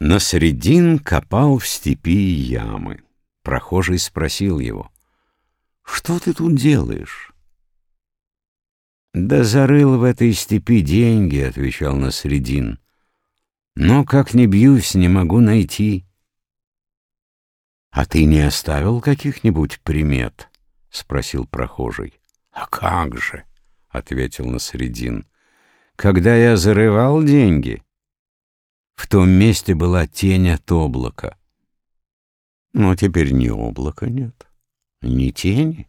Насредин копал в степи ямы. Прохожий спросил его, «Что ты тут делаешь?» «Да зарыл в этой степи деньги», — отвечал Насредин. «Но, как ни бьюсь, не могу найти». «А ты не оставил каких-нибудь примет?» — спросил прохожий. «А как же?» — ответил Насредин. «Когда я зарывал деньги...» В том месте была тень от облака. Но теперь ни облака нет, ни тени.